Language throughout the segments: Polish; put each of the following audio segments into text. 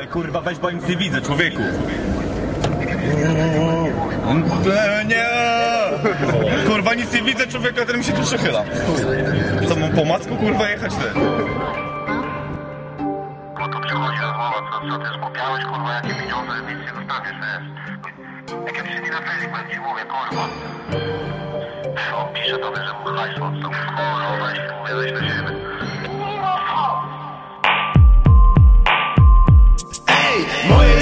Ej, kurwa, weź, bo nic nie widzę, człowieku. E, Nie! Kurwa, nic nie widzę, człowieku, a ten mi się tu przechyla. Co, mam po macku, kurwa, jechać ty? No to przychodzi rozmowa, co, co ty skupiałeś, kurwa, jakie pieniądze, nic nie zostawisz, wiesz. Jak ja przyjdzie na będzie ci mówię, kurwa. On pisze do mnie, że mu hajs odstał,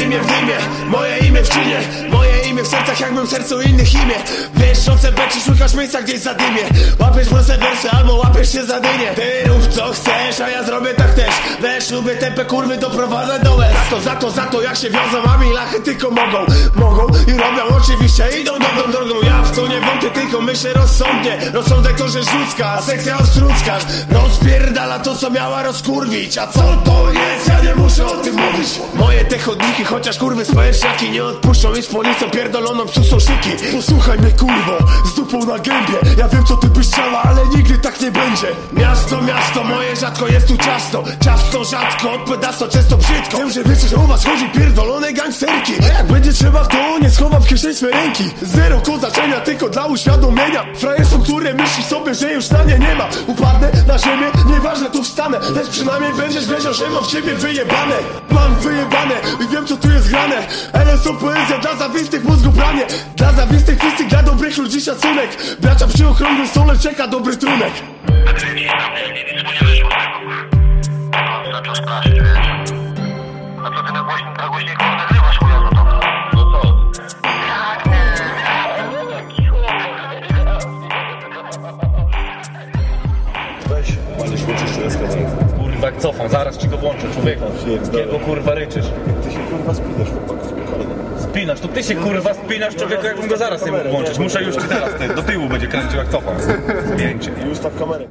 imię w dymie, moje imię w czynie Moje imię w sercach jakbym w sercu innych imię. Wiesz o CB czy szukasz miejsca gdzieś za dymie Łapiesz proste wersy albo łapiesz się za dynię Ty rób co chcesz, a ja zrobię tak też. Wiesz, lubię tępe kurwy, doprowadzę do łez. To za to, za to jak się wiozą, a lachy tylko mogą Mogą i robią. Oczywiście, idą dobrą drogą Ja w to nie wątpię, tylko myślę rozsądnie. Rozsądek to ludzka, a sekcja ostrucka Rozpierdala to co miała rozkurwić. A co to jest, ja nie muszę o tym mówić. Moje te chodniki, chociaż kurwy społeczniaki Nie odpuszczą i z policją pierdoloną psu szyki Posłuchaj mnie kurwo, z dupą na gębie. Ja wiem co ty byś chciała, ale nigdy tak nie będzie. Miasto, miasto, moje rzadko jest tu ciasto. Ciasto rzadko, odpowiadasto często brzydko. Wiem, że wiecie, że u was chodzi pierdolone gangsterki. A jak będzie trzeba, to nie schowam w kieszeni swe ręki. Zero kozaczenia, tylko dla uświadomienia. Frajerstwo, które myśli sobie, że już na nie nie ma. Upadnę na ziemię, nieważne tu wstanę. Lecz przynajmniej będziesz wiedział, że mam w ciebie wyjebane. Mam wyjebane i wiem co tu jest grane. LSO poezja dla zawistych mózgu pranie. Dla zawistych fisty, dla dobrych ludzi szacunek. Bracia przy okrągłym stole czeka dobry trunek jak cofam, zaraz ci go włączę, człowieku. Kiego kurwa ryczysz? Ty się kurwa spinasz, spokojnie. Spinasz, to ty się kurwa spinasz, człowieku, jakbym go zaraz nie mógł włączyć. Muszę już ci teraz, ty, do tyłu będzie kręcił jak cofam. Zdjęcie. I ustaw kamerę.